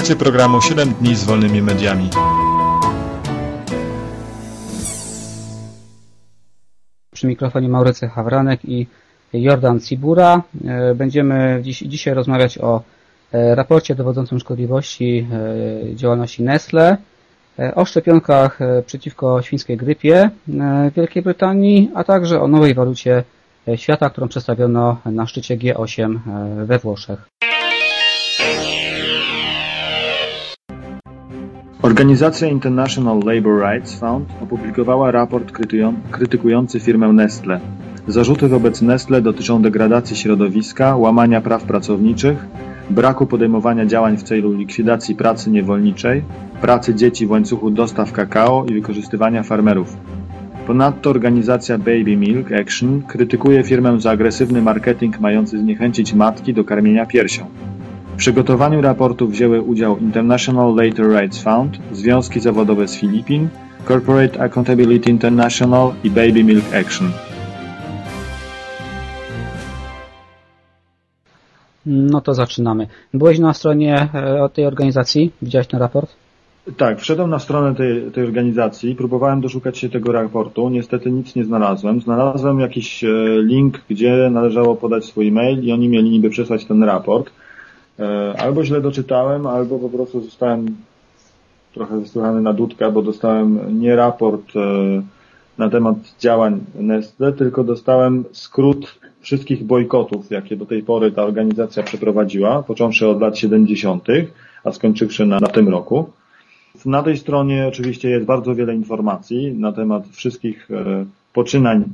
Słuchacie programu 7 dni z wolnymi mediami. Przy mikrofonie Maurycy Hawranek i Jordan Cibura. E, będziemy dziś, dzisiaj rozmawiać o e, raporcie dowodzącym szkodliwości e, działalności Nestle, o szczepionkach przeciwko świńskiej grypie w Wielkiej Brytanii, a także o nowej walucie świata, którą przedstawiono na szczycie G8 we Włoszech. Organizacja International Labour Rights Fund opublikowała raport krytykujący firmę Nestle. Zarzuty wobec Nestle dotyczą degradacji środowiska, łamania praw pracowniczych, braku podejmowania działań w celu likwidacji pracy niewolniczej, pracy dzieci w łańcuchu dostaw kakao i wykorzystywania farmerów. Ponadto organizacja Baby Milk Action krytykuje firmę za agresywny marketing mający zniechęcić matki do karmienia piersią. W przygotowaniu raportu wzięły udział International Later Rights Fund, związki zawodowe z Filipin, Corporate Accountability International i Baby Milk Action. No to zaczynamy. Byłeś na stronie e, tej organizacji? Widziałeś ten raport? Tak, wszedłem na stronę tej, tej organizacji, próbowałem doszukać się tego raportu, niestety nic nie znalazłem. Znalazłem jakiś e, link, gdzie należało podać swój mail i oni mieli niby przesłać ten raport. E, albo źle doczytałem, albo po prostu zostałem trochę wysłuchany na dudka, bo dostałem nie raport na temat działań Nestle, tylko dostałem skrót wszystkich bojkotów, jakie do tej pory ta organizacja przeprowadziła, począwszy od lat 70., a skończywszy na, na tym roku. Na tej stronie oczywiście jest bardzo wiele informacji na temat wszystkich e, poczynań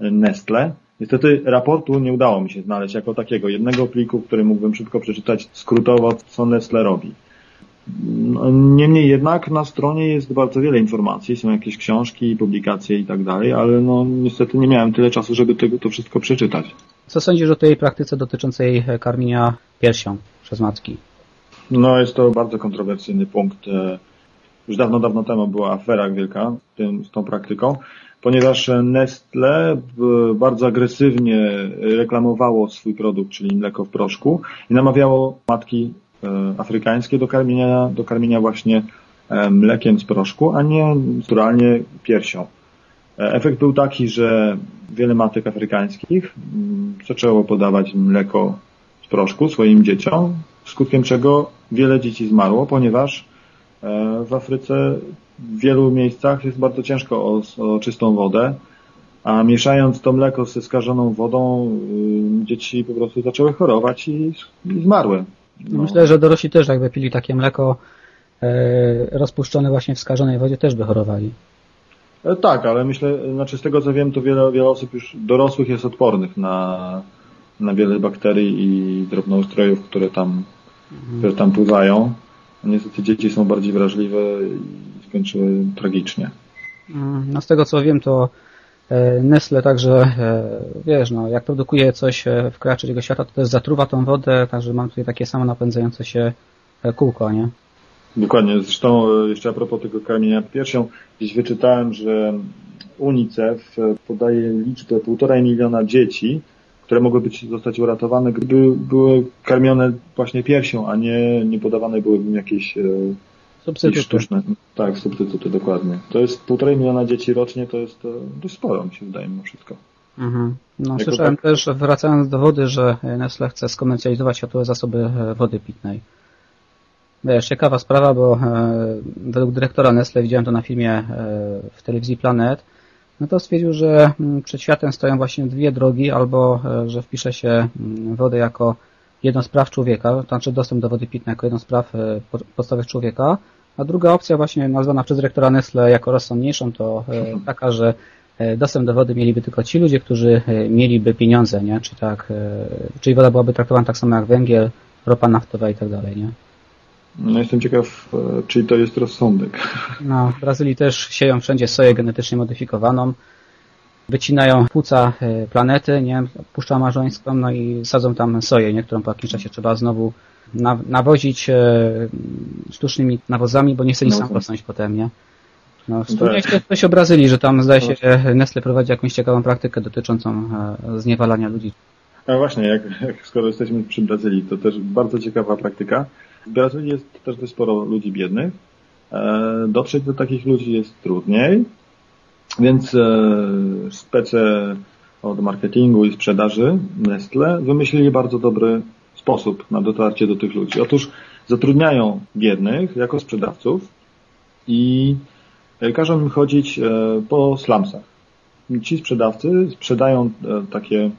Nestle. Niestety raportu nie udało mi się znaleźć jako takiego, jednego pliku, który mógłbym szybko przeczytać skrótowo, co Nestle robi. No, niemniej jednak na stronie jest bardzo wiele informacji, są jakieś książki, publikacje i tak dalej, ale no niestety nie miałem tyle czasu, żeby tego, to wszystko przeczytać. Co sądzisz o tej praktyce dotyczącej karmienia piersią przez matki? No jest to bardzo kontrowersyjny punkt. E, już dawno, dawno temu była afera wielka z tą praktyką, ponieważ Nestle bardzo agresywnie reklamowało swój produkt, czyli mleko w proszku i namawiało matki E, afrykańskie do karmienia, do karmienia właśnie e, mlekiem z proszku, a nie naturalnie piersią. E, efekt był taki, że wiele matek afrykańskich mm, zaczęło podawać mleko z proszku swoim dzieciom, skutkiem czego wiele dzieci zmarło, ponieważ w Afryce w wielu miejscach jest bardzo ciężko o, o czystą wodę, a mieszając to mleko ze skażoną wodą, dzieci po prostu zaczęły chorować i, i zmarły. No. Myślę, że dorośli też jakby pili takie mleko e, rozpuszczone właśnie w skażonej wodzie też by chorowali. E, tak, ale myślę, znaczy z tego co wiem, to wiele, wiele osób już dorosłych jest odpornych na, na wiele bakterii i drobnoustrojów, które tam, mhm. które tam pływają. Niestety dzieci są bardziej wrażliwe i skończyły tragicznie. Mhm. No z tego co wiem, to E, Nestle także, e, wiesz, no, jak produkuje coś e, w kraju trzeciego świata, to też zatruwa tą wodę, także mam tutaj takie samo napędzające się kółko, nie? Dokładnie. Zresztą jeszcze a propos tego karmienia piersią, gdzieś wyczytałem, że UNICEF podaje liczbę półtora miliona dzieci, które mogły być, zostać uratowane, gdyby były karmione właśnie piersią, a nie, nie podawane byłyby jakieś Substytuty. sztuczne. Tak, substytuty, dokładnie. To jest półtorej miliona dzieci rocznie, to jest dość sporo, mi się wydaje, mimo wszystko. Mhm. No, słyszałem tak... też, wracając do wody, że Nestle chce skomercjalizować światowe zasoby e, wody pitnej. Wiesz, ciekawa sprawa, bo e, według dyrektora Nestle, widziałem to na filmie e, w telewizji Planet, no to stwierdził, że m, przed światem stoją właśnie dwie drogi, albo e, że wpisze się m, wodę jako jedno z praw człowieka, to znaczy dostęp do wody pitnej jako jedno z praw e, podstawowych człowieka, a druga opcja właśnie nazwana przez rektora Nestle jako rozsądniejszą to e, taka, że dostęp do wody mieliby tylko ci ludzie, którzy mieliby pieniądze, nie? Czy tak, czyli woda byłaby traktowana tak samo jak węgiel, ropa naftowa i tak dalej, nie? No jestem ciekaw, czy to jest rozsądek. No, w Brazylii też sieją wszędzie soję genetycznie modyfikowaną, wycinają płuca e, planety, nie, puszcza marzońską, no i sadzą tam soję, nie, którą po jakimś czasie trzeba znowu nawozić e, sztucznymi nawozami, bo nie chce nic sam rosnąć potem, nie. No, wspomniałeś też coś o Brazylii, że tam zdaje się Nestle prowadzi jakąś ciekawą praktykę dotyczącą e, zniewalania ludzi. No właśnie, jak, jak skoro jesteśmy przy Brazylii, to też bardzo ciekawa praktyka. W Brazylii jest też dość sporo ludzi biednych. Dotrzeć do takich ludzi jest trudniej, więc spece od marketingu i sprzedaży Nestle wymyślili bardzo dobry sposób na dotarcie do tych ludzi. Otóż zatrudniają biednych jako sprzedawców i każą im chodzić e, po slumsach. Ci sprzedawcy sprzedają e, takie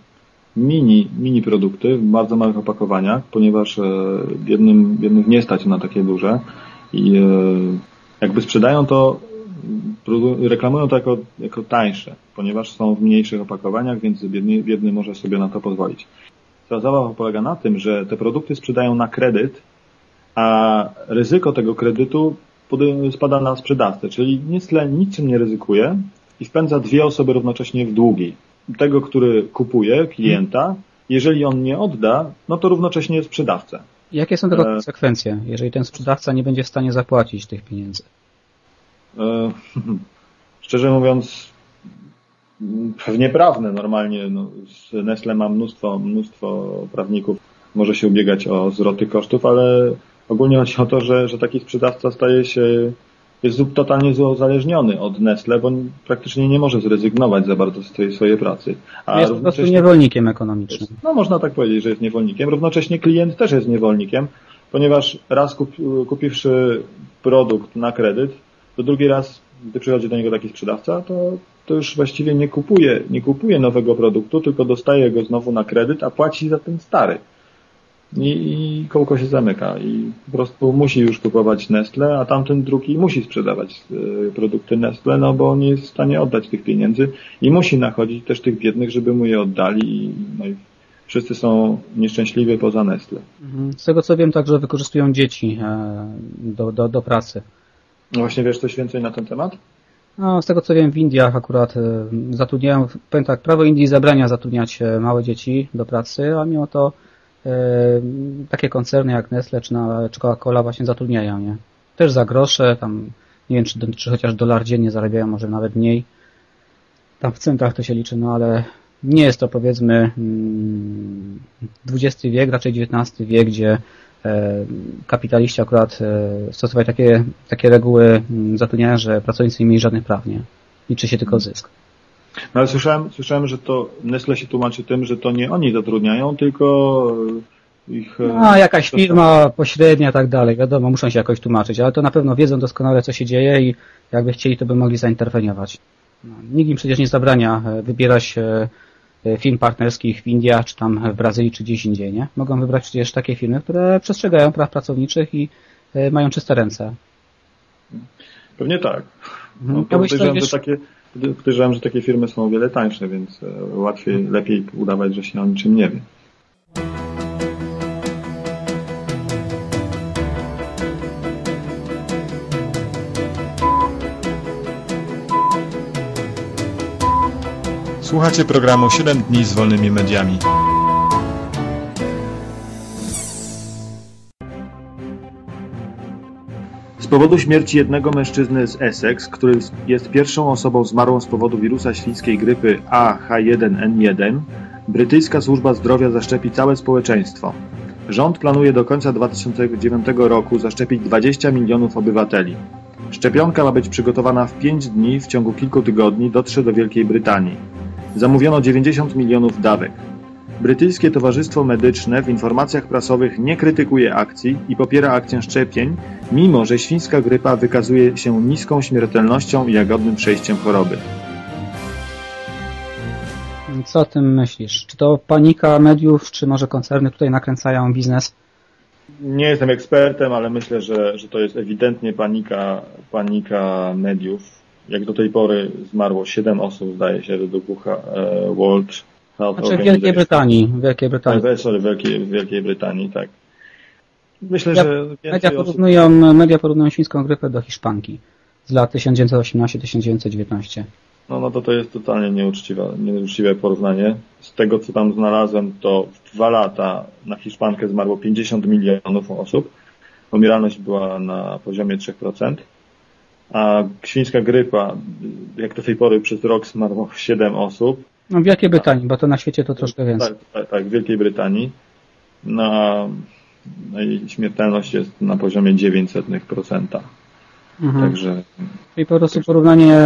mini, mini produkty w bardzo małych opakowaniach, ponieważ e, biednym, biednych nie stać na takie duże i jakby sprzedają to, reklamują to jako, jako tańsze, ponieważ są w mniejszych opakowaniach, więc biedny, biedny może sobie na to pozwolić. Cała zabawa polega na tym, że te produkty sprzedają na kredyt, a ryzyko tego kredytu spada na sprzedawcę, czyli Nestle niczym nie ryzykuje i wpędza dwie osoby równocześnie w długi. Tego, który kupuje, klienta, jeżeli on nie odda, no to równocześnie sprzedawcę. Jakie są tego e... konsekwencje, jeżeli ten sprzedawca nie będzie w stanie zapłacić tych pieniędzy? E... Szczerze mówiąc, pewnie prawne normalnie. No, Nestle ma mnóstwo, mnóstwo prawników, może się ubiegać o zwroty kosztów, ale ogólnie chodzi o to, że, że taki sprzedawca staje się jest totalnie uzależniony od Nestle, bo praktycznie nie może zrezygnować za bardzo z tej swojej pracy. A jest po prostu niewolnikiem ekonomicznym. no można tak powiedzieć, że jest niewolnikiem. Równocześnie klient też jest niewolnikiem, ponieważ raz kup, kupiwszy produkt na kredyt, to drugi raz, gdy przychodzi do niego taki sprzedawca, to, to już właściwie nie kupuje, nie kupuje nowego produktu, tylko dostaje go znowu na kredyt, a płaci za ten stary i, i kołko się zamyka i po prostu musi już kupować Nestle, a tamten drugi musi sprzedawać y, produkty Nestle, no bo nie jest w stanie oddać tych pieniędzy i musi nachodzić też tych biednych, żeby mu je oddali i, no i wszyscy są nieszczęśliwi poza Nestle. Mhm. Z tego co wiem, także wykorzystują dzieci e, do, do, do pracy. No właśnie wiesz coś więcej na ten temat? No, z tego co wiem, w Indiach akurat e, zatrudniają, powiem tak, prawo Indii zabrania zatrudniać e, małe dzieci do pracy, a mimo to takie koncerny jak Nestle czy, czy Coca-Cola właśnie zatrudniają, nie? Też za grosze, tam nie wiem, czy, czy chociaż dolar dziennie zarabiają, może nawet mniej. Tam w centach to się liczy, no ale nie jest to powiedzmy XX mm, wiek, raczej XIX wiek, gdzie kapitaliści akurat e, stosowali takie, takie reguły mm, zatrudniania, że pracownicy nie mieli żadnych praw, nie? Liczy się tylko zysk. No ale słyszałem, słyszałem, że to Nestle się tłumaczy tym, że to nie oni zatrudniają, tylko ich... E, no, jakaś firma pośrednia, tak dalej. Wiadomo, muszą się jakoś tłumaczyć, ale to na pewno wiedzą doskonale, co się dzieje i jakby chcieli, to by mogli zainterweniować. No, nikt im przecież nie zabrania e, wybierać e, firm partnerskich w Indiach, czy tam w Brazylii, czy gdzieś indziej, nie? Mogą wybrać przecież takie firmy, które przestrzegają praw pracowniczych i mają czyste ręce. Pewnie tak. Mhm. No, podejrzewam, że takie, podejrzewam, że takie firmy są o wiele tańsze, więc e, łatwiej, lepiej udawać, że się o niczym nie wie. Słuchacie programu 7 dni z wolnymi mediami. Powodu śmierci jednego mężczyzny z Essex, który jest pierwszą osobą zmarłą z powodu wirusa świńskiej grypy AH1N1, brytyjska służba zdrowia zaszczepi całe społeczeństwo. Rząd planuje do końca 2009 roku zaszczepić 20 milionów obywateli. Szczepionka ma być przygotowana w 5 dni, w ciągu kilku tygodni dotrze do Wielkiej Brytanii. Zamówiono 90 milionów dawek. Brytyjskie Towarzystwo Medyczne w informacjach prasowych nie krytykuje akcji i popiera akcję szczepień, mimo że świńska grypa wykazuje się niską śmiertelnością i jagodnym przejściem choroby. Co o tym myślisz? Czy to panika mediów, czy może koncerny tutaj nakręcają biznes? Nie jestem ekspertem, ale myślę, że, że to jest ewidentnie panika, panika mediów. Jak do tej pory zmarło 7 osób, zdaje się, według World znaczy w Wielkiej Brytanii. W Wielkiej Brytanii. Tak, sorry, w Wielkiej, w Wielkiej Brytanii, tak. Myślę, media, że media porównują, media porównują świńską grypę do Hiszpanki z lat 1918-1919. No, no to to jest totalnie nieuczciwe, nieuczciwe porównanie. Z tego, co tam znalazłem, to w dwa lata na Hiszpankę zmarło 50 milionów osób. Umieralność była na poziomie 3%. A świńska grypa, jak do tej pory przez rok zmarło 7 osób, no w Wielkiej Brytanii, bo to na świecie to troszkę więcej. Tak, tak, tak w Wielkiej Brytanii. Na no i śmiertelność jest na poziomie 900%. Mhm. Także. Czyli po prostu porównanie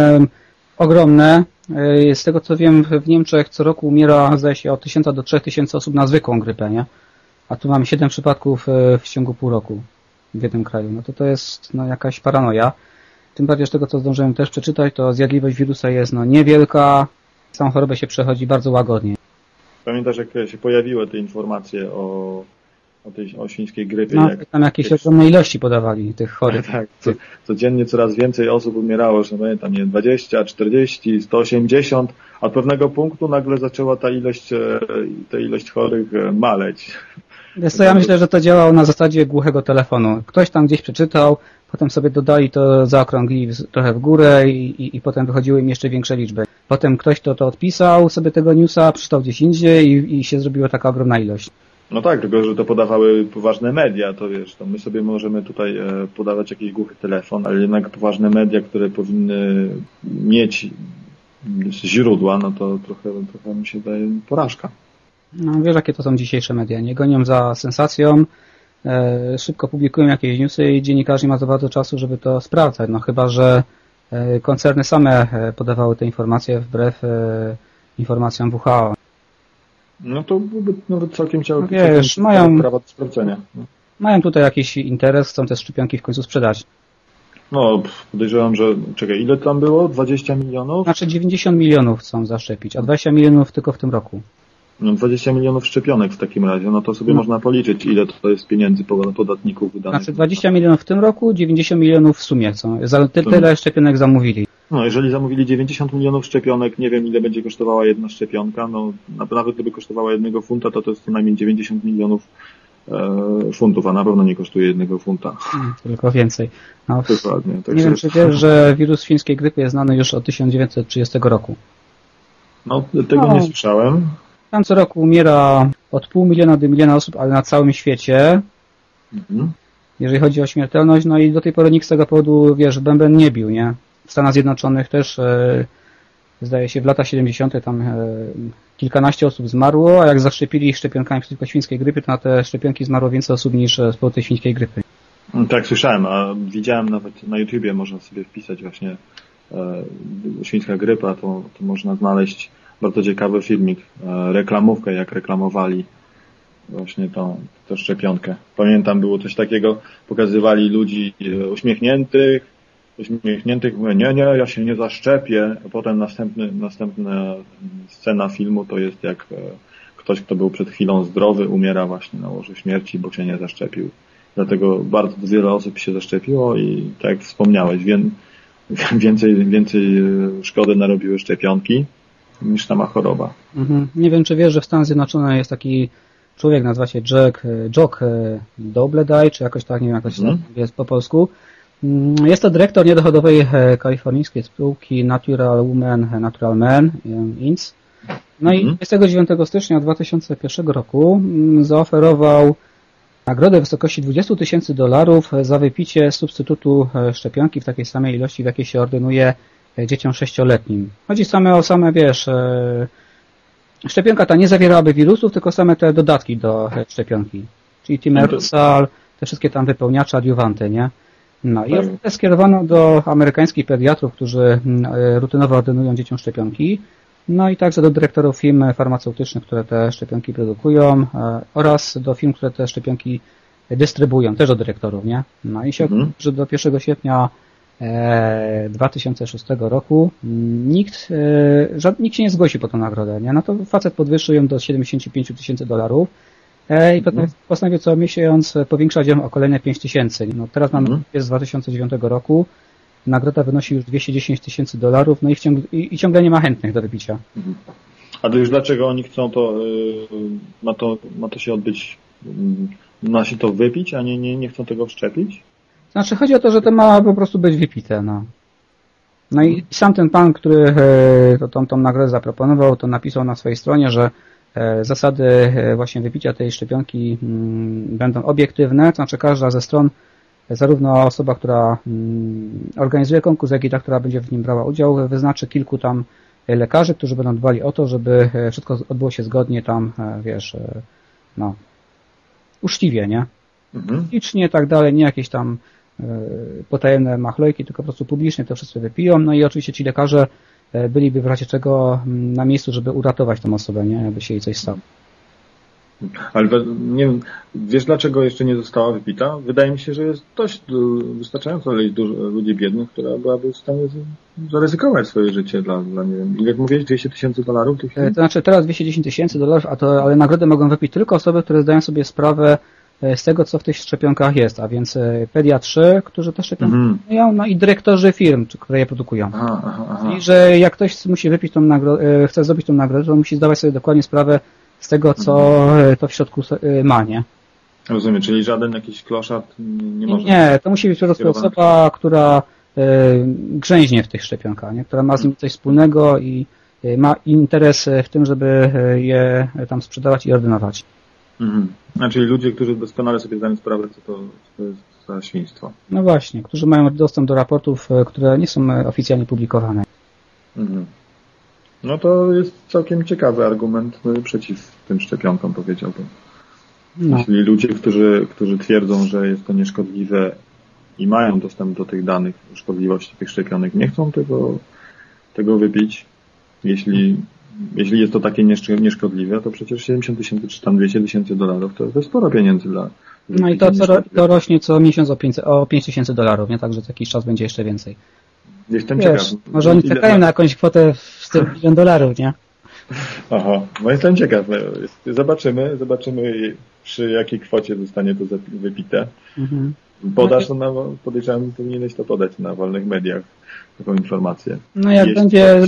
ogromne. E, z tego co wiem, w Niemczech co roku umiera, zdaje się, od 1000 do 3000 osób na zwykłą grypę, nie? A tu mamy 7 przypadków e, w ciągu pół roku w jednym kraju. No to to jest no, jakaś paranoja. Tym bardziej z tego, co zdążyłem też przeczytać, to zjadliwość wirusa jest no, niewielka, samą chorobę się przechodzi bardzo łagodnie. Pamiętasz, jak się pojawiły te informacje o, o tej o świńskiej grypie? No, jak, tam jakieś jak... ogromne ilości podawali tych chorych. tak, co, codziennie coraz więcej osób umierało, że pamiętam, nie 20, 40, 180, a od pewnego punktu nagle zaczęła ta ilość, e, ta ilość chorych e, maleć. Wiesz co, ja myślę, że to działało na zasadzie głuchego telefonu. Ktoś tam gdzieś przeczytał, potem sobie dodali to, zaokrąglili trochę w górę i, i, i potem wychodziły im jeszcze większe liczby. Potem ktoś to, to odpisał sobie tego newsa, przeczytał gdzieś indziej i, i się zrobiła taka ogromna ilość. No tak, tylko że to podawały poważne media, to wiesz, to my sobie możemy tutaj e, podawać jakiś głuchy telefon, ale jednak poważne media, które powinny mieć źródła, no to trochę, trochę mi się daje porażka. No wiesz, jakie to są dzisiejsze media. Nie gonią za sensacją, e, szybko publikują jakieś newsy i dziennikarz nie ma za bardzo czasu, żeby to sprawdzać. No chyba, że koncerny same e, podawały te informacje wbrew informacjom WHO. No to byłby nawet całkiem ciało no wiesz, mają, prawa do sprawdzenia. Mają tutaj jakiś interes, chcą te szczepionki w końcu sprzedać. No, podejrzewam, że, czekaj, ile tam było? 20 milionów? Znaczy 90 milionów chcą zaszczepić, a 20 milionów tylko w tym roku. No 20 milionów szczepionek w takim razie, no to sobie no. można policzyć, ile to jest pieniędzy podatników wydanych. Znaczy 20 milionów w tym roku, 90 milionów w sumie chcą. Za tyle szczepionek zamówili. No, jeżeli zamówili 90 milionów szczepionek, nie wiem ile będzie kosztowała jedna szczepionka, no nawet gdyby kosztowała jednego funta, to to jest co najmniej 90 milionów e, funtów, a na pewno nie kosztuje jednego funta. Hmm, tylko więcej. No, Dokładnie. Tak nie wiem, czy wiesz, że wirus świńskiej grypy jest znany już od 1930 roku. No, tego no. nie słyszałem. Tam co roku umiera od pół miliona do miliona osób, ale na całym świecie. Mhm. Jeżeli chodzi o śmiertelność, no i do tej pory nikt z tego powodu, wiesz, bęben nie bił, nie? W Stanach Zjednoczonych też e, zdaje się w latach 70. tam e, kilkanaście osób zmarło, a jak zaszczepili ich szczepionkami przeciwko świńskiej grypy, to na te szczepionki zmarło więcej osób niż z powodu tej świńskiej grypy. Mm, tak, słyszałem, a widziałem nawet na YouTubie można sobie wpisać właśnie e, świńska grypa, to, to można znaleźć bardzo ciekawy filmik, e, reklamówkę, jak reklamowali właśnie tą, tę szczepionkę. Pamiętam, było coś takiego, pokazywali ludzi e, uśmiechniętych, uśmiechniętych, mówię, nie, nie, ja się nie zaszczepię. A potem następny, następna scena filmu to jest jak e, ktoś, kto był przed chwilą zdrowy, umiera właśnie na łożu śmierci, bo się nie zaszczepił. Dlatego bardzo wiele osób się zaszczepiło i tak jak wspomniałeś, więcej, więcej szkody narobiły szczepionki niż sama choroba. Mhm. Nie wiem, czy wiesz, że w Stanach Zjednoczonych jest taki człowiek, nazywa się Jack, Jock Dobledaj, czy jakoś tak, nie wiem, jakoś mhm. tak jest po polsku. Mm, jest to dyrektor niedochodowej e, kalifornijskiej spółki Natural Woman, e, Natural Man, INC. No mhm. i 29 stycznia 2001 roku mm, zaoferował nagrodę w wysokości 20 tysięcy dolarów za wypicie substytutu e, szczepionki w takiej samej ilości, w jakiej się ordynuje E, dzieciom sześcioletnim. Chodzi same o same, wiesz, e, szczepionka ta nie zawierałaby wirusów, tylko same te dodatki do e, szczepionki. Czyli timerosal, te wszystkie tam wypełniacze, adiuwanty, nie? No i tak. skierowano do amerykańskich pediatrów, którzy rutynowo ordynują dzieciom szczepionki, no i także do dyrektorów firm farmaceutycznych, które te szczepionki produkują oraz do firm, które te szczepionki dystrybuują, też do dyrektorów, nie? No i się mhm. że do 1 sierpnia 2006 roku nikt, e, nikt się nie zgłosił po tę nagrodę. Nie? No to facet podwyższył ją do 75 tysięcy dolarów e, i mhm. postanowił co miesiąc powiększać ją o kolejne 5 tysięcy. No teraz mamy mhm. z 2009 roku. Nagroda wynosi już 210 tysięcy dolarów, no i, ciąg i, i, ciągle nie ma chętnych do wypicia. Mhm. A to już dlaczego oni chcą to, yy, ma to, ma to się odbyć, yy, ma się to wypić, a nie, nie, nie chcą tego wszczepić? Znaczy chodzi o to, że to ma po prostu być wypite, no. No i sam ten pan, który e, to, tą, tą nagrodę zaproponował, to napisał na swojej stronie, że e, zasady e, właśnie wypicia tej szczepionki mm, będą obiektywne, to znaczy każda ze stron, zarówno osoba, która mm, organizuje konkurs, jak i ta, która będzie w nim brała udział, wyznaczy kilku tam lekarzy, którzy będą dbali o to, żeby wszystko odbyło się zgodnie tam, wiesz, no, uczciwie, nie? Mhm. Licznie tak dalej, nie jakieś tam potajemne machlojki, tylko po prostu publicznie to wszyscy wypiją. No i oczywiście ci lekarze e, byliby w razie czego mm, na miejscu, żeby uratować tą osobę, nie? Jakby się jej coś stało. Ale nie wiem, wiesz dlaczego jeszcze nie została wypita? Wydaje mi się, że jest dość wystarczająco dużo ludzi biednych, która byłaby w stanie zaryzykować swoje życie dla, dla nie wiem, ile mówiłeś, 200 tysięcy dolarów? E, to znaczy teraz 210 tysięcy dolarów, a to, ale nagrodę mogą wypić tylko osoby, które zdają sobie sprawę e, z tego, co w tych szczepionkach jest, a więc e, pediatrzy, którzy te szczepionki mm. mają, no i dyrektorzy firm, które je produkują. Aha, aha, aha. I że jak ktoś musi wypić tą nagrodę, chce zrobić tą nagrodę, to musi zdawać sobie dokładnie sprawę z tego, co mhm. to w środku ma, nie? Rozumiem, czyli żaden jakiś kloszat nie może... Nie, to musi być po prostu osoba, która grzęźnie w tych szczepionkach, nie? która ma z nim coś wspólnego i ma interes w tym, żeby je tam sprzedawać i ordynować. Mhm. Czyli ludzie, którzy doskonale sobie zdają sprawę, co to, co to jest za świństwo. No właśnie, którzy mają dostęp do raportów, które nie są oficjalnie publikowane. Mhm. No to jest całkiem ciekawy argument przeciw tym szczepionkom, powiedziałbym. No. Jeśli ludzie, którzy, którzy twierdzą, że jest to nieszkodliwe i mają dostęp do tych danych szkodliwości tych szczepionek, nie chcą tego, tego wypić, jeśli, jeśli jest to takie nieszkodliwe, to przecież 70 tysięcy czy tam 200 tysięcy dolarów to jest sporo pieniędzy dla. No i to, to, to rośnie co miesiąc o 5, o 5 tysięcy dolarów, nie? Także za jakiś czas będzie jeszcze więcej. Jestem Wiesz, ciekaw. Może oni czekają na jakąś kwotę w stylu milion dolarów, nie? Aha, no jestem ciekaw. Zobaczymy, zobaczymy przy jakiej kwocie zostanie to wypite. Mhm. Podasz to na, podejrzewam, powinieneś to podać na wolnych mediach, taką informację. No jak Jeśli będzie,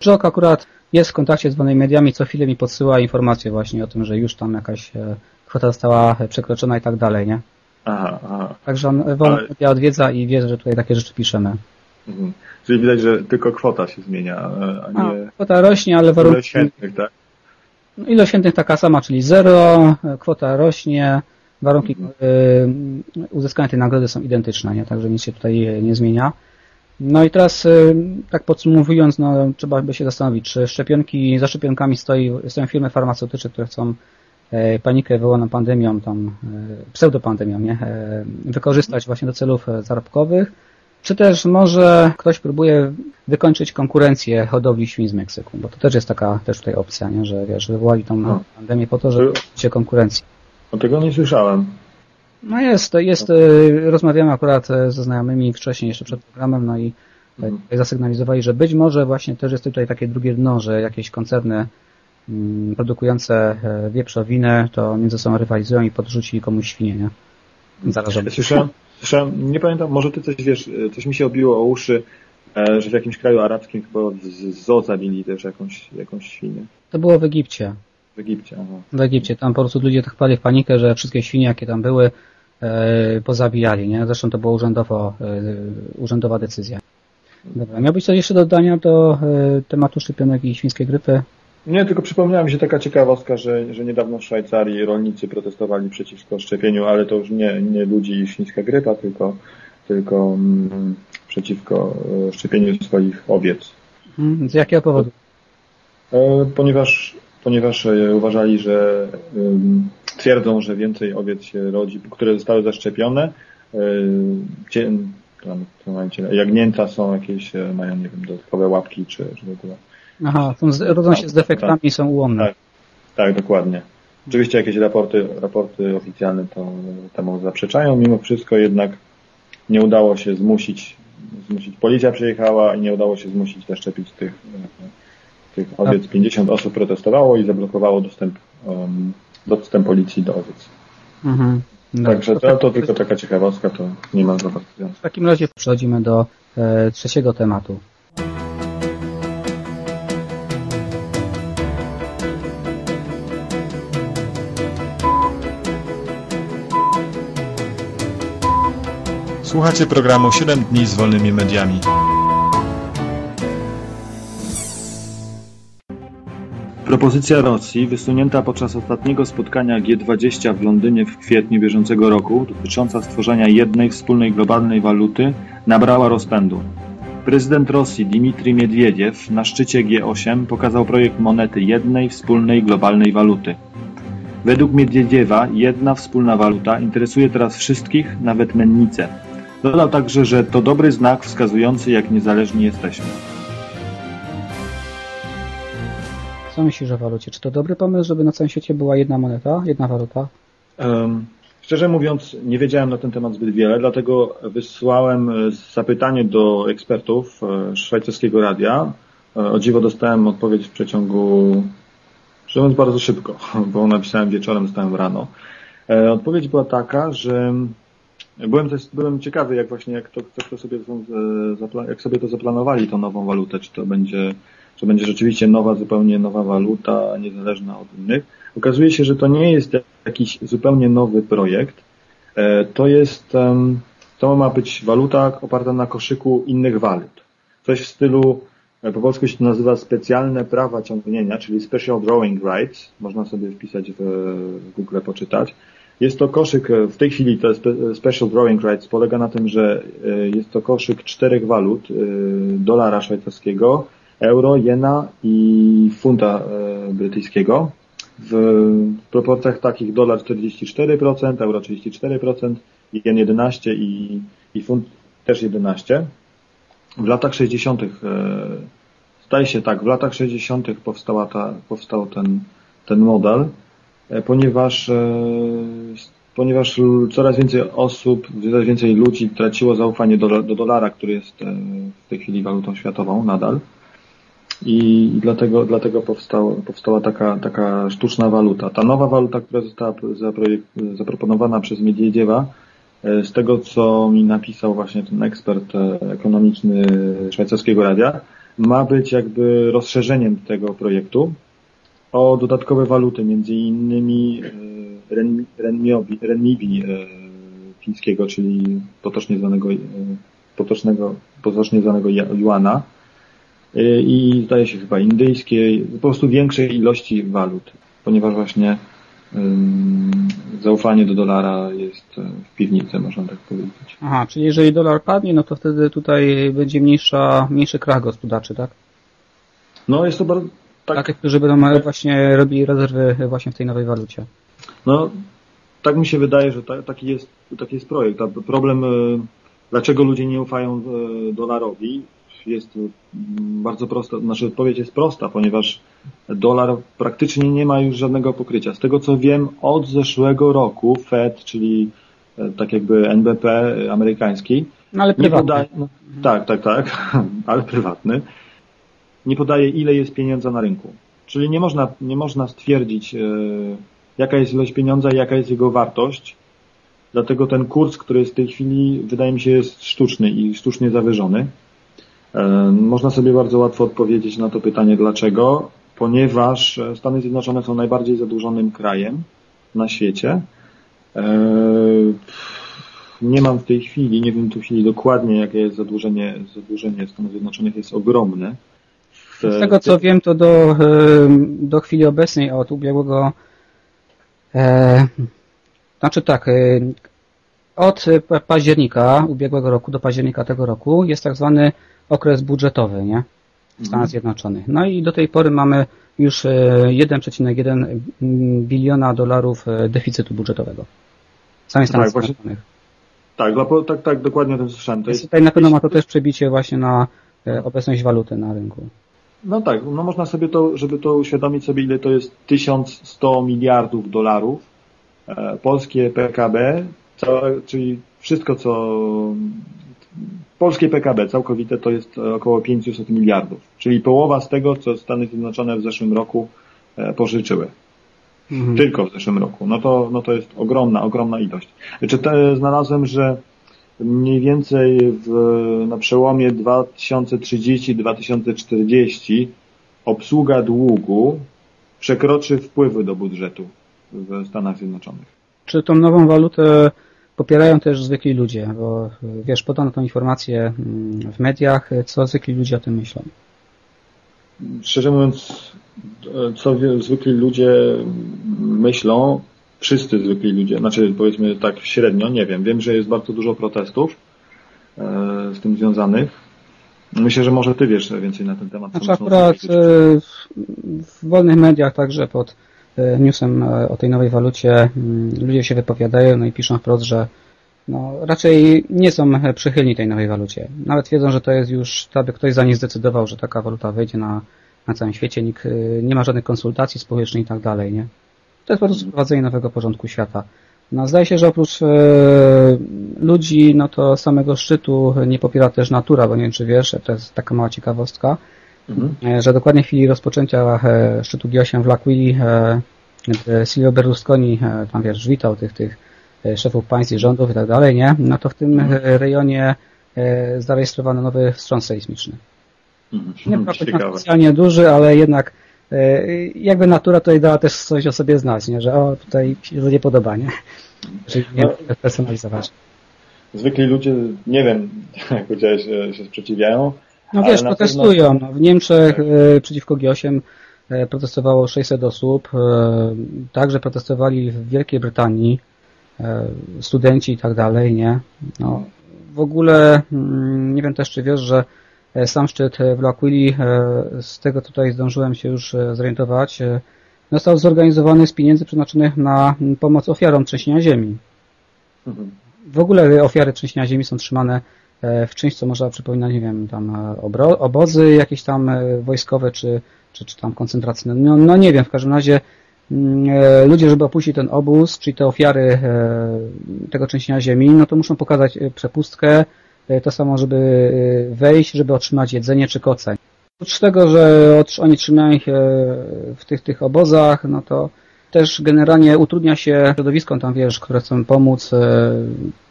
Żok akurat jest w kontakcie z wolnymi mediami, co chwilę mi podsyła informacje właśnie o tym, że już tam jakaś e, kwota została przekroczona i tak dalej, nie? Aha, aha. Także on wolno Ale... media odwiedza i wie, że tutaj takie rzeczy piszemy. Mhm. Czyli widać, że tylko kwota się zmienia, a nie... A, kwota rośnie, ale warunki... Ilość chętnych, tak? Ilość chętnych taka sama, czyli zero, kwota rośnie, warunki mhm. y, uzyskania tej nagrody są identyczne, nie? także nic się tutaj nie zmienia. No i teraz, y, tak podsumowując, no, trzeba by się zastanowić, czy szczepionki, za szczepionkami stoi, stoją firmy farmaceutyczne, które chcą e, panikę wywołaną pandemią, tam, e, pseudopandemią, nie? E, wykorzystać właśnie do celów zarobkowych, czy też może ktoś próbuje wykończyć konkurencję hodowli świń z Meksyku, bo to też jest taka też tutaj opcja, nie? że wiesz, wywołali tą no. pandemię po to, żeby się konkurencji. O tego nie słyszałem. No jest, jest, y, rozmawiamy akurat e, ze znajomymi wcześniej, jeszcze przed programem, no i mhm. zasygnalizowali, że być może właśnie też jest tutaj takie drugie dno, że jakieś koncerny mm, produkujące e, wieprzowinę to między sobą rywalizują i podrzuci komuś świnie, nie? Zarażone. Słyszałem, Słyszałem, nie pamiętam, może ty coś wiesz, coś mi się obiło o uszy, e, że w jakimś kraju arabskim chyba z zoo zabili też jakąś, jakąś świnię. To było w Egipcie. W Egipcie, aha. W Egipcie. Tam po prostu ludzie tak wpadli w panikę, że wszystkie świnie, jakie tam były, pozabijali, nie? Zresztą to była urzędowo, e, urzędowa decyzja. Dobra, miałbyś coś jeszcze do dodania do e, tematu szczepionek i świńskiej grypy? Nie, tylko przypomniała mi się taka ciekawostka, że, że niedawno w Szwajcarii rolnicy protestowali przeciwko szczepieniu, ale to już nie, nie ludzi i świńska grypa, tylko, tylko mm, przeciwko e, szczepieniu swoich owiec. Hmm, z jakiego powodu? E, ponieważ, ponieważ e, uważali, że twierdzą, że więcej owiec się rodzi, które zostały zaszczepione. Jagnięta są jakieś, mają nie wiem, dodatkowe łapki czy, czy w ogóle Aha, są, rodzą się z defektami i są ułomne. Tak, tak, dokładnie. Oczywiście jakieś raporty, raporty oficjalne to temu zaprzeczają, mimo wszystko jednak nie udało się zmusić, zmusić, policja przyjechała i nie udało się zmusić zaszczepić tych, tych owiec. 50 osób protestowało i zablokowało dostęp, um, dostęp policji do owiec. Mhm. No, Także to, to tylko taka ciekawostka, to nie ma za bardzo W takim razie przechodzimy do e, trzeciego tematu. Słuchacie programu 7 dni z wolnymi mediami. Propozycja Rosji, wysunięta podczas ostatniego spotkania G20 w Londynie w kwietniu bieżącego roku, dotycząca stworzenia jednej wspólnej globalnej waluty, nabrała rozpędu. Prezydent Rosji Dmitrij Miedwiediew na szczycie G8 pokazał projekt monety jednej wspólnej globalnej waluty. Według Miedziedziewa jedna wspólna waluta interesuje teraz wszystkich, nawet mennice. Dodał także, że to dobry znak wskazujący, jak niezależni jesteśmy. Co myślisz o walucie? Czy to dobry pomysł, żeby na całym świecie była jedna moneta, jedna waluta? Um, szczerze mówiąc, nie wiedziałem na ten temat zbyt wiele, dlatego wysłałem e, zapytanie do ekspertów e, szwajcarskiego radia. E, o dziwo dostałem odpowiedź w przeciągu, szczerze mówiąc, bardzo szybko, bo napisałem wieczorem, dostałem rano. Odpowiedź była taka, że byłem, też, byłem ciekawy, jak właśnie, jak to, to sobie, jak sobie to zaplanowali, tą nową walutę, czy to będzie że będzie rzeczywiście nowa, zupełnie nowa waluta, niezależna od innych. Okazuje się, że to nie jest jakiś zupełnie nowy projekt. E, to jest, to ma być waluta oparta na koszyku innych walut. Coś w stylu, e, po polsku się to nazywa specjalne prawa ciągnienia, czyli special drawing rights. Można sobie wpisać w Google, poczytać. Jest to koszyk, e, w tej chwili to special drawing rights polega na tym, że jest to koszyk czterech walut, dolara szwajcarskiego, euro, jena i funta e, brytyjskiego. W proporcjach takich dolar 44%, euro 34%, jen 11 i, i funt też 11. W latach 60. E, zdaje się tak, w latach 60. powstała ta, powstał ten, ten model, e, ponieważ ponieważ coraz więcej osób, coraz więcej ludzi traciło zaufanie do, do dolara, który jest w tej chwili walutą światową nadal i dlatego, dlatego powstała, powstała taka, taka sztuczna waluta. Ta nowa waluta, która została zaproponowana przez Miedziedziewa, e, z tego co mi napisał właśnie ten ekspert e, ekonomiczny szwajcarskiego radia, ma być jakby rozszerzeniem tego projektu o dodatkowe waluty, między innymi e, renminbi fińskiego, czyli potocznie zwanego, potocznego, potocznie zwanego juana, i zdaje się chyba indyjskiej, po prostu większej ilości walut, ponieważ właśnie zaufanie do dolara jest e, w piwnicy, można tak powiedzieć. Aha, czyli jeżeli dolar padnie, no to wtedy tutaj będzie mniejsza, mniejszy krach gospodarczy, tak? No jest to bardzo... Tak, Takie, którzy będą tak. właśnie robili rezerwy właśnie w tej nowej walucie. No, tak mi się wydaje, że ta, taki, jest, taki jest projekt. A problem, e, dlaczego ludzie nie ufają e, dolarowi, jest mm, bardzo prosta, znaczy odpowiedź jest prosta, ponieważ dolar praktycznie nie ma już żadnego pokrycia. Z tego co wiem, od zeszłego roku Fed, czyli e, tak jakby NBP amerykański, no, ale prywatny. Podaje, no, tak, tak, tak, ale prywatny, nie podaje ile jest pieniądza na rynku. Czyli nie można, nie można stwierdzić, e, jaka jest ilość pieniądza i jaka jest jego wartość. Dlatego ten kurs, który jest w tej chwili, wydaje mi się, jest sztuczny i sztucznie zawyżony. E, można sobie bardzo łatwo odpowiedzieć na to pytanie dlaczego, ponieważ Stany Zjednoczone są najbardziej zadłużonym krajem na świecie. E, nie mam w tej chwili, nie wiem w tej chwili dokładnie, jakie jest zadłużenie, zadłużenie Stanów Zjednoczonych jest ogromne. Z tego co wiem, to do, e, do chwili obecnej od ubiegłego e, znaczy tak, od października ubiegłego roku do października tego roku jest tak zwany okres budżetowy, nie? W Stanach mhm. Zjednoczonych. No i do tej pory mamy już 1,1 e, biliona dolarów e, deficytu budżetowego. W samych Stanach tak, Zjednoczonych. Tak, tak, tak, dokładnie o tym słyszałem. To jest, tutaj na pewno ma to też przebicie właśnie na e, obecność waluty na rynku. No tak, no można sobie to, żeby to uświadomić sobie, ile to jest 1100 miliardów dolarów. Polskie PKB, czyli wszystko, co polskie PKB całkowite to jest około 500 miliardów, czyli połowa z tego, co Stany Zjednoczone w zeszłym roku e, pożyczyły. Mhm. Tylko w zeszłym roku. No to, no to jest ogromna, ogromna ilość. Znaczy te, znalazłem, że mniej więcej w, na przełomie 2030-2040 obsługa długu przekroczy wpływy do budżetu w Stanach Zjednoczonych. Czy tą nową walutę popierają też zwykli ludzie, bo wiesz, podano tą informację mm, w mediach, co zwykli ludzie o tym myślą. Szczerze mówiąc, co zwykli ludzie myślą, wszyscy zwykli ludzie, znaczy powiedzmy tak średnio, nie wiem. Wiem, że jest bardzo dużo protestów e, z tym związanych. Myślę, że może ty wiesz więcej na ten temat. Znaczy akurat e, w wolnych mediach także pod newsem o tej nowej walucie mm, ludzie się wypowiadają no i piszą wprost, że no, raczej nie są przychylni tej nowej walucie. Nawet wiedzą, że to jest już, aby ktoś za nich zdecydował, że taka waluta wejdzie na, na całym świecie, nikt nie ma żadnych konsultacji społecznych i tak dalej, nie? To jest po prostu wprowadzenie nowego porządku świata. No, zdaje się, że oprócz e, ludzi, no to samego szczytu nie popiera też natura, bo nie wiem czy wiesz, to jest taka mała ciekawostka, mhm. E, że dokładnie w chwili rozpoczęcia e, szczytu G8 w L'Aquili e, Silvio Berlusconi tam wiesz, witał tych, tych szefów państw i rządów i tak dalej, nie? No to w tym mhm. rejonie zarejestrowano nowy wstrząs sejsmiczny. Mhm. Nie był specjalnie duży, ale jednak jakby natura tutaj dała też coś o sobie znać, nie? że o, tutaj się to nie podoba, nie? Czyli nie no, personalizować. Zwykli ludzie, nie wiem, jak powiedziałeś, się sprzeciwiają. No wiesz, protestują. Pewno... No, w Niemczech tak. E, przeciwko G8 e, protestowało 600 osób. Także protestowali w Wielkiej Brytanii studenci i tak dalej, nie? No, w ogóle mm, nie wiem też, czy wiesz, że E, sam szczyt w L'Aquili, e, z tego tutaj zdążyłem się już e, zorientować, został zorganizowany z pieniędzy przeznaczonych na pomoc ofiarom trzęsienia ziemi. Mhm. W ogóle ofiary trzęsienia ziemi są trzymane w czymś, co można przypominać, nie wiem, tam obozy jakieś tam wojskowe, czy, czy, czy tam koncentracyjne. No, no nie wiem, w każdym razie mm, ludzie, żeby opuścić ten obóz, czyli te ofiary tego trzęsienia ziemi, no to muszą pokazać przepustkę, E, to samo, żeby e, wejść, żeby otrzymać jedzenie czy koce. Oprócz tego, że oni trzymają ich e, w tych, tych obozach, no to też generalnie utrudnia się środowiskom tam, wiesz, które chcą pomóc,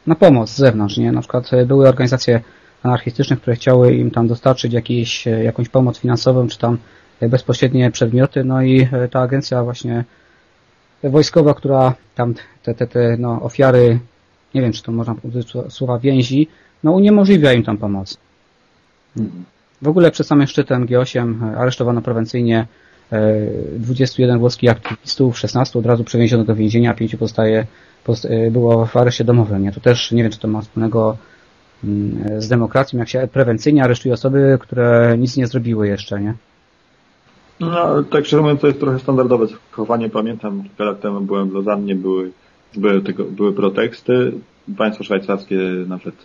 na pomoc z zewnątrz, nie? Na przykład były organizacje anarchistyczne, które chciały im tam dostarczyć jakieś, jakąś pomoc finansową, czy tam bezpośrednie przedmioty, no i ta agencja właśnie wojskowa, która tam te, te, te no, ofiary, nie wiem, czy to można użyć słowa więzi, no uniemożliwia im tam pomoc. W ogóle przed samym szczytem G8 e, aresztowano prewencyjnie 21 e, włoskich aktywistów, 16 od razu przewieziono do więzienia, a 5 pozostaje, e, było w areszcie domowym. Nie? To też nie wiem, czy to ma wspólnego mm, z demokracją, jak się prewencyjnie aresztuje osoby, które nic nie zrobiły jeszcze, nie? No, tak szczerze mówiąc, to jest trochę standardowe zachowanie. Pamiętam, kilka lat temu byłem w Lozannie, były, były, tego, były protesty. Państwo szwajcarskie nawet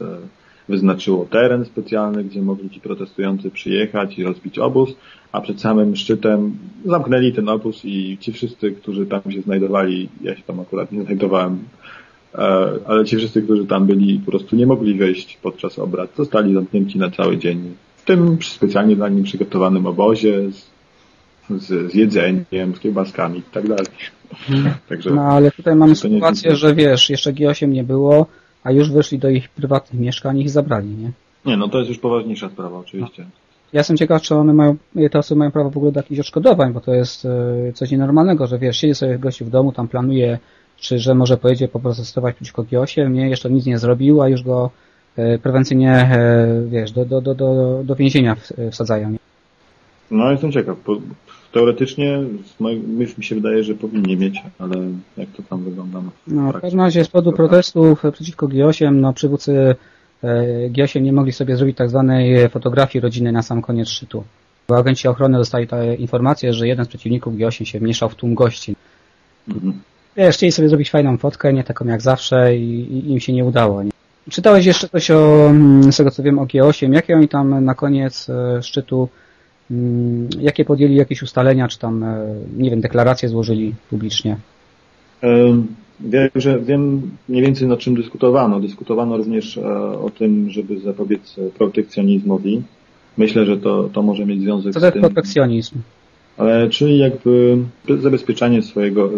wyznaczyło teren specjalny, gdzie mogli ci protestujący przyjechać i rozbić obóz, a przed samym szczytem zamknęli ten obóz i ci wszyscy, którzy tam się znajdowali, ja się tam akurat nie znajdowałem, e, ale ci wszyscy, którzy tam byli, po prostu nie mogli wejść podczas obrad. Zostali zamknięci na cały dzień w tym specjalnie dla nich przygotowanym obozie z, z, z jedzeniem, z kiełbaskami i tak dalej. Także, no ale tutaj mamy sytuację, że wiesz, jeszcze G8 nie było, a już weszli do ich prywatnych mieszkań i ich zabrali, nie? Nie, no to jest już poważniejsza sprawa, oczywiście. No. Ja jestem ciekaw, czy one mają, te osoby mają prawo w ogóle do jakichś odszkodowań, bo to jest e, coś nienormalnego, że wiesz, siedzi sobie gościu w domu, tam planuje, czy że może pojedzie poprotestować przeciwko G8, nie, jeszcze nic nie zrobił, a już go e, prewencyjnie, e, wiesz, do, do, do, do, do więzienia wsadzają. Nie? No, jestem ciekaw teoretycznie mi się wydaje, że powinni mieć, ale jak to tam wygląda? No, no w każdym razie z powodu protestów przeciwko G8, no przywódcy G8 nie mogli sobie zrobić tak zwanej fotografii rodziny na sam koniec szczytu. Bo agenci ochrony dostali informację, że jeden z przeciwników G8 się mieszał w tłum gości. Mhm. Wiesz, chcieli sobie zrobić fajną fotkę, nie taką jak zawsze i, i im się nie udało. Nie? Czytałeś jeszcze coś o, mm, z tego co wiem o G8, jakie oni tam na koniec e, szczytu Mm, jakie podjęli jakieś ustalenia, czy tam, e, nie wiem, deklaracje złożyli publicznie? Wiem, że wiem mniej więcej nad czym dyskutowano. Dyskutowano również e, o tym, żeby zapobiec protekcjonizmowi. Myślę, że to, to może mieć związek Co z tym. protekcjonizm? Ale, czyli jakby zabezpieczanie swojego,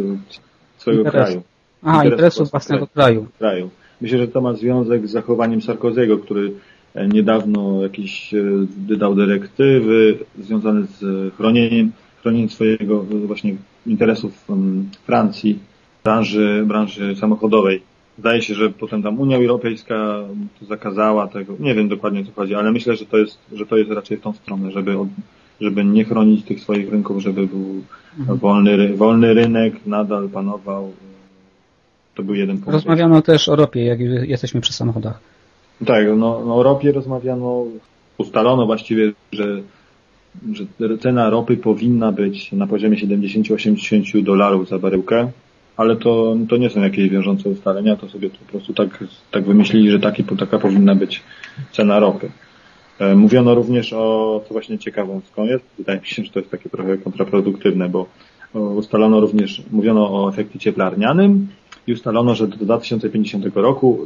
swojego Interes. kraju. Aha, interesów własnego kraju. kraju. Myślę, że to ma związek z zachowaniem Sarkozy'ego, który E, niedawno jakieś e, wydał dyrektywy związane z chronieniem, chronieniem swojego e, właśnie interesów Francji, branży, branży samochodowej. Zdaje się, że potem tam Unia Europejska zakazała tego. Nie wiem dokładnie o co chodzi, ale myślę, że to jest, że to jest raczej w tą stronę, żeby, żeby nie chronić tych swoich rynków, żeby był mhm. wolny, wolny rynek, nadal panował. To był jeden punkt. Rozmawiano też o ropie, jak jesteśmy przy samochodach. Tak, no, no o ropie rozmawiano, ustalono właściwie, że że cena ropy powinna być na poziomie 70-80 dolarów za baryłkę, ale to, to nie są jakieś wiążące ustalenia, to sobie po prostu tak, tak wymyślili, że taki, taka powinna być cena ropy. E, mówiono również o, co właśnie ciekawostką jest, wydaje mi się, że to jest takie trochę kontraproduktywne, bo ustalono również, mówiono o efekcie cieplarnianym i ustalono, że do 2050 roku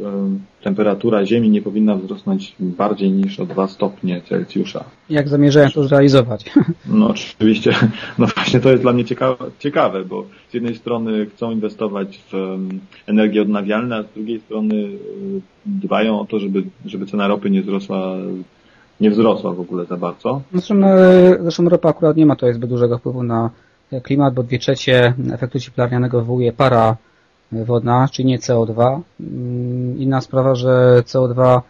temperatura Ziemi nie powinna wzrosnąć bardziej niż o 2 stopnie Celsjusza. Jak zamierzają to zrealizować? No oczywiście, no właśnie to jest dla mnie ciekawe, ciekawe, bo z jednej strony chcą inwestować w energię odnawialną, a z drugiej strony dbają o to, żeby, żeby cena ropy nie wzrosła nie wzrosła w ogóle za bardzo. Zresztą, no, zresztą ropa akurat nie ma tutaj zbyt dużego wpływu na klimat, bo dwie trzecie efektu cieplarnianego wywołuje para wodna, czyli nie CO2. Mm, inna sprawa, że CO2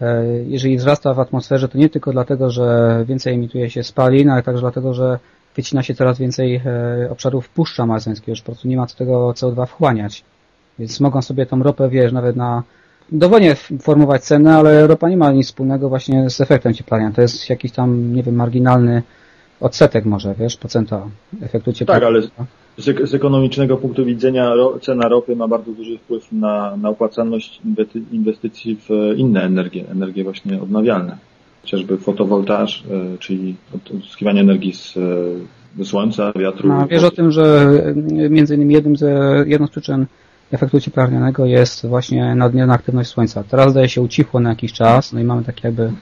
e, jeżeli wzrasta w atmosferze, to nie tylko dlatego, że więcej emituje się spalin, ale także dlatego, że wycina się coraz więcej e, obszarów puszcza amazońskiego, już po prostu nie ma co tego CO2 wchłaniać. Więc mogą sobie tą ropę, wiesz, nawet na dowolnie formować cenę, ale ropa nie ma nic wspólnego właśnie z efektem cieplania. To jest jakiś tam, nie wiem, marginalny odsetek może, wiesz, procenta efektu ciepła. Tak, ale z, z ekonomicznego punktu widzenia cena ropy ma bardzo duży wpływ na, na opłacalność inwestycji w inne energie, energie właśnie odnawialne. Chociażby fotowoltaż, e, czyli odzyskiwanie energii z, e, ze słońca, wiatru. No, wiesz o tym, że między innymi jednym z, jedną z przyczyn efektu cieplarnianego jest właśnie nadmierna aktywność słońca. Teraz zdaje się ucichło na jakiś czas, no i mamy takie jakby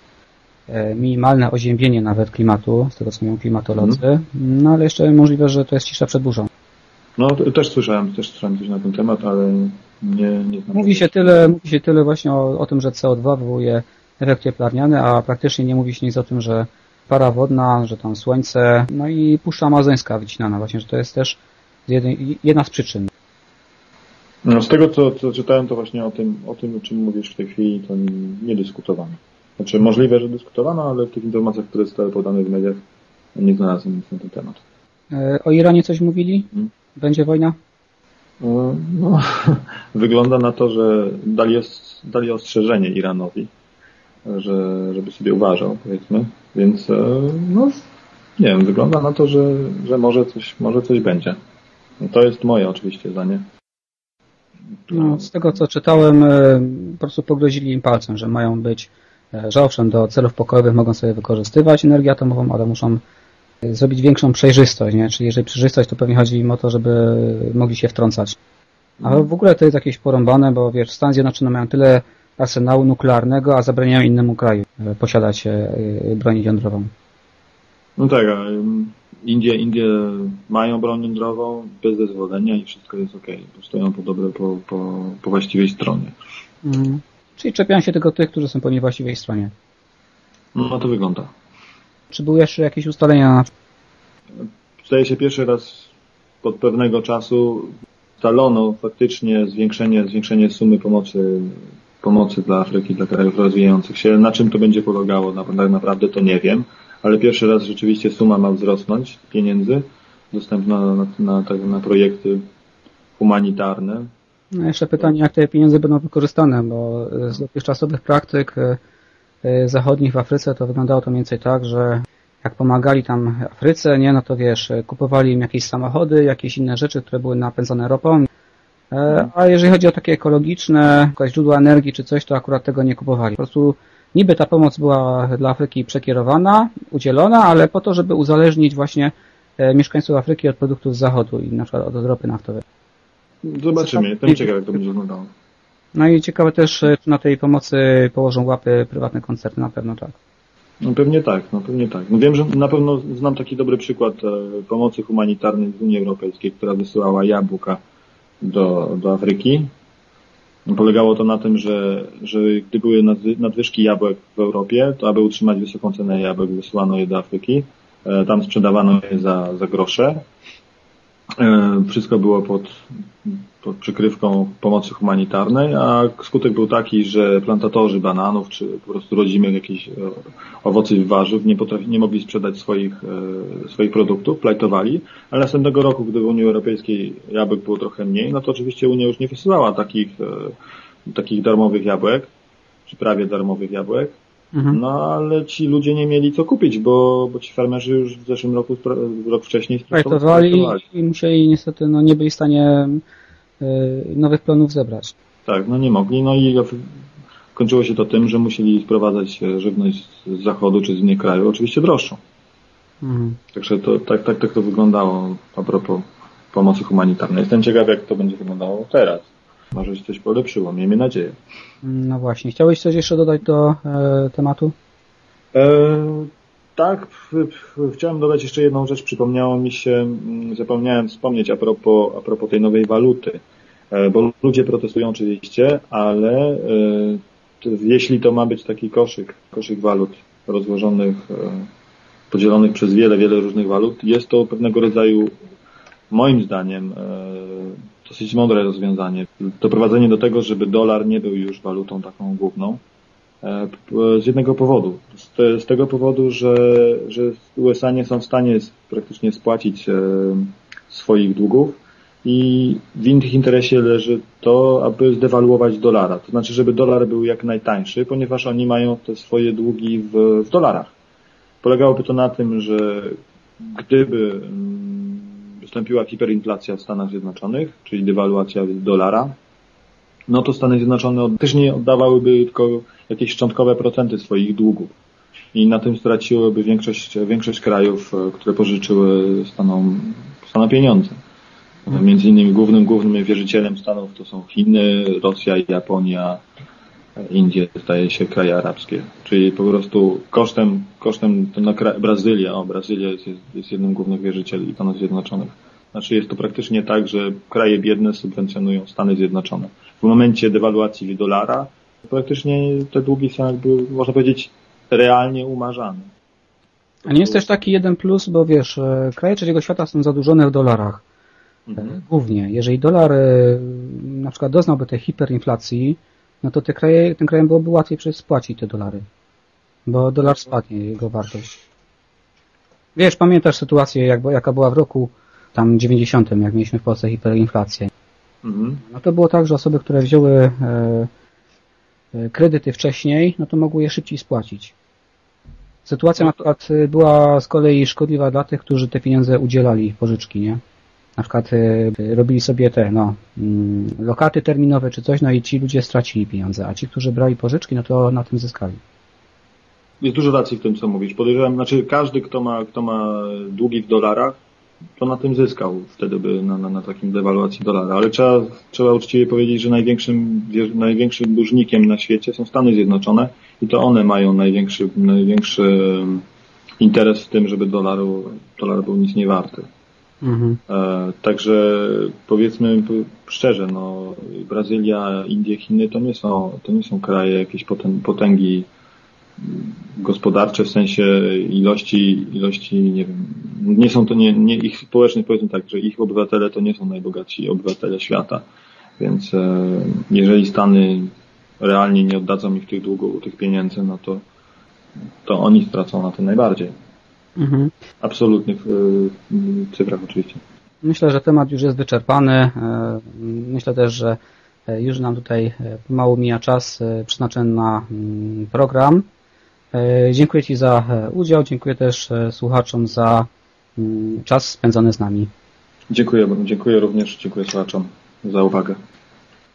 E, minimalne oziębienie nawet klimatu, z tego co mówią klimatolodzy, mm. no ale jeszcze możliwe, że to jest cisza przed burzą. No też słyszałem, też słyszałem coś na ten temat, ale nie, nie znam. Mówi się tyle, mówi się tyle właśnie o, o tym, że CO2 wywołuje efekt cieplarniany, a praktycznie nie mówi się nic o tym, że para wodna, że tam słońce, no i Puszcza Amazońska wycinana właśnie, że to jest też jedna z przyczyn. No, z tego co, co czytałem, to właśnie o tym, o tym, o czym mówisz w tej chwili, to nie dyskutowano. Znaczy możliwe, że dyskutowano, ale w tych informacjach, które zostały podane w mediach, nie znalazłem nic na ten temat. E, o Iranie coś mówili? Hmm? Będzie wojna? E, no, wygląda na to, że dali, dali ostrzeżenie Iranowi, że, żeby sobie uważał, powiedzmy. Więc e, no, nie wiem, wygląda na to, że, że może, coś, może coś będzie. To jest moje oczywiście zdanie. No, z tego co czytałem, po prostu pogrozili im palcem, że mają być E, że owszem, do celów pokojowych mogą sobie wykorzystywać energię atomową, ale muszą e, zrobić większą przejrzystość, nie? Czyli jeżeli przejrzystość, to pewnie chodzi im o to, żeby mogli się wtrącać. Ale w ogóle to jest jakieś porąbane, bo wiesz, Stany Zjednoczone mają tyle arsenału nuklearnego, a zabraniają innemu kraju e, posiadać broń jądrową. No tak, a Indie, Indie mają broń jądrową bez zezwolenia i wszystko jest ok, stoją po dobre, po, po, po właściwej stronie. Mm. Czyli czepiają się tylko tych, którzy są po niewłaściwej stronie. No to wygląda. Czy były jeszcze jakieś ustalenia? Zdaje się pierwszy raz od pewnego czasu ustalono faktycznie zwiększenie, zwiększenie sumy pomocy, pomocy dla Afryki, dla krajów rozwijających się. Na czym to będzie polegało, tak naprawdę to nie wiem, ale pierwszy raz rzeczywiście suma ma wzrosnąć pieniędzy dostępna na, na, na, na projekty humanitarne. No jeszcze pytanie, jak te pieniądze będą wykorzystane, bo z dotychczasowych praktyk e, zachodnich w Afryce to wyglądało to mniej więcej tak, że jak pomagali tam Afryce, nie, no to wiesz, kupowali im jakieś samochody, jakieś inne rzeczy, które były napędzane ropą, e, a jeżeli chodzi o takie ekologiczne, jakieś źródła energii czy coś, to akurat tego nie kupowali. Po prostu niby ta pomoc była dla Afryki przekierowana, udzielona, ale po to, żeby uzależnić właśnie mieszkańców Afryki od produktów z zachodu i na przykład od ropy naftowej. Zobaczymy, jestem ciekaw jak to będzie wyglądało. No i ciekawe też, czy na tej pomocy położą łapy prywatne koncerty, na pewno tak. No pewnie tak, no pewnie tak. No wiem, że na pewno znam taki dobry przykład e, pomocy humanitarnej z Unii Europejskiej, która wysyłała jabłka do, do Afryki. Polegało to na tym, że, że gdy były nadwyżki jabłek w Europie, to aby utrzymać wysoką cenę jabłek, wysyłano je do Afryki. E, tam sprzedawano je za, za grosze. E, wszystko było pod, pod przykrywką pomocy humanitarnej, a skutek był taki, że plantatorzy bananów, czy po prostu rodzimych jakichś e, owoców i warzyw nie, potrafi, nie mogli sprzedać swoich, e, swoich produktów, plajtowali, ale następnego roku, gdy w Unii Europejskiej jabłek było trochę mniej, no to oczywiście Unia już nie wysyłała takich, takich darmowych jabłek, czy prawie darmowych jabłek, Mhm. No ale ci ludzie nie mieli co kupić, bo, bo ci farmerzy już w zeszłym roku, rok wcześniej projektowali i musieli niestety no, nie byli w stanie nowych plonów zebrać. Tak, no nie mogli, no i kończyło się to tym, że musieli sprowadzać e, żywność z zachodu czy z innych krajów, oczywiście droższą. Mhm. Także to, tak, tak, tak to wyglądało a propos pomocy humanitarnej. Jestem ciekaw, jak to będzie wyglądało teraz. Może się coś polepszyło, miejmy nadzieję. No właśnie. Chciałeś coś jeszcze dodać do e, tematu? E, tak, chciałem dodać jeszcze jedną rzecz. Przypomniało mi się, mm, zapomniałem wspomnieć a propos, a propos tej nowej waluty. E, bo ludzie protestują oczywiście, ale e, jeśli to ma być taki koszyk, koszyk walut rozłożonych, e, podzielonych przez wiele, wiele różnych walut, jest to pewnego rodzaju, moim zdaniem, dosyć mądre rozwiązanie. Doprowadzenie do tego, żeby dolar nie był już walutą taką główną. Z jednego powodu. Z, tego powodu, że, że USA nie są w stanie praktycznie spłacić swoich długów i w ich interesie leży to, aby zdewaluować dolara. To znaczy, żeby dolar był jak najtańszy, ponieważ oni mają te swoje długi w, w dolarach. Polegałoby to na tym, że gdyby mm, wystąpiła hiperinflacja w Stanach Zjednoczonych, czyli dewaluacja dolara, no to Stany Zjednoczone też nie oddawałyby tylko jakieś szczątkowe procenty swoich długów. I na tym straciłyby większość, większość krajów, e, które pożyczyły Stanom, Stanom pieniądze. Między innymi głównym, głównym wierzycielem Stanów to są Chiny, Rosja, Japonia, Indie, zdaje się, kraje arabskie. Czyli po prostu kosztem, kosztem to na kraj, Brazylia, o Brazylia jest, jest jednym głównych wierzycieli Stanów Zjednoczonych. Znaczy jest to praktycznie tak, że kraje biedne subwencjonują Stany Zjednoczone. W momencie dewaluacji dolara praktycznie te długi są jakby, można powiedzieć, realnie umarzane. A nie jest też taki jeden plus, bo wiesz, e, kraje trzeciego świata są zadłużone w dolarach. Mhm. Głównie. Jeżeli dolar e, na przykład doznałby tej hiperinflacji, no to te kraje, tym krajem byłoby łatwiej przecież spłacić te dolary. Bo dolar spadnie, jego wartość. Wiesz, pamiętasz sytuację, jak, jaka była w roku tam 90, jak mieliśmy w Polsce hiperinflację. Mhm. No to było tak, że osoby, które wzięły e, e, kredyty wcześniej, no to mogły je szybciej spłacić. Sytuacja na przykład była z kolei szkodliwa dla tych, którzy te pieniądze udzielali pożyczki, nie? na przykład y, robili sobie te no, mm, lokaty terminowe czy coś, no i ci ludzie stracili pieniądze, a ci, którzy brali pożyczki, no to na tym zyskali. Jest dużo racji w tym, co mówisz. Podejrzewam, znaczy każdy, kto ma, kto ma długi w dolarach, to na tym zyskał wtedy by na, na, na takim dewaluacji dolara. Ale trzeba, trzeba uczciwie powiedzieć, że największym, największym dłużnikiem na świecie są Stany Zjednoczone i to one mają największy, największy interes w tym, żeby dolaru, dolar był nic nie warty. Mhm. E, także powiedzmy szczerze, no, Brazylia, Indie, Chiny to nie są, to nie są kraje jakieś potęgi gospodarcze w sensie ilości, ilości, nie wiem, nie są to nie, nie ich społeczność, powiedzmy tak, że ich obywatele to nie są najbogatsi obywatele świata. Więc e, jeżeli Stany realnie nie oddadzą ich tych długów, tych pieniędzy, no to, to oni stracą na tym najbardziej. Mhm. Absolutnych y, cyfrach oczywiście. Myślę, że temat już jest wyczerpany. E, myślę też, że e, już nam tutaj e, pomału mija czas przeznaczony na mm, program. Dziękuję Ci za udział, dziękuję też słuchaczom za mm, czas spędzony z nami. Dziękuję, dziękuję również, dziękuję słuchaczom za uwagę.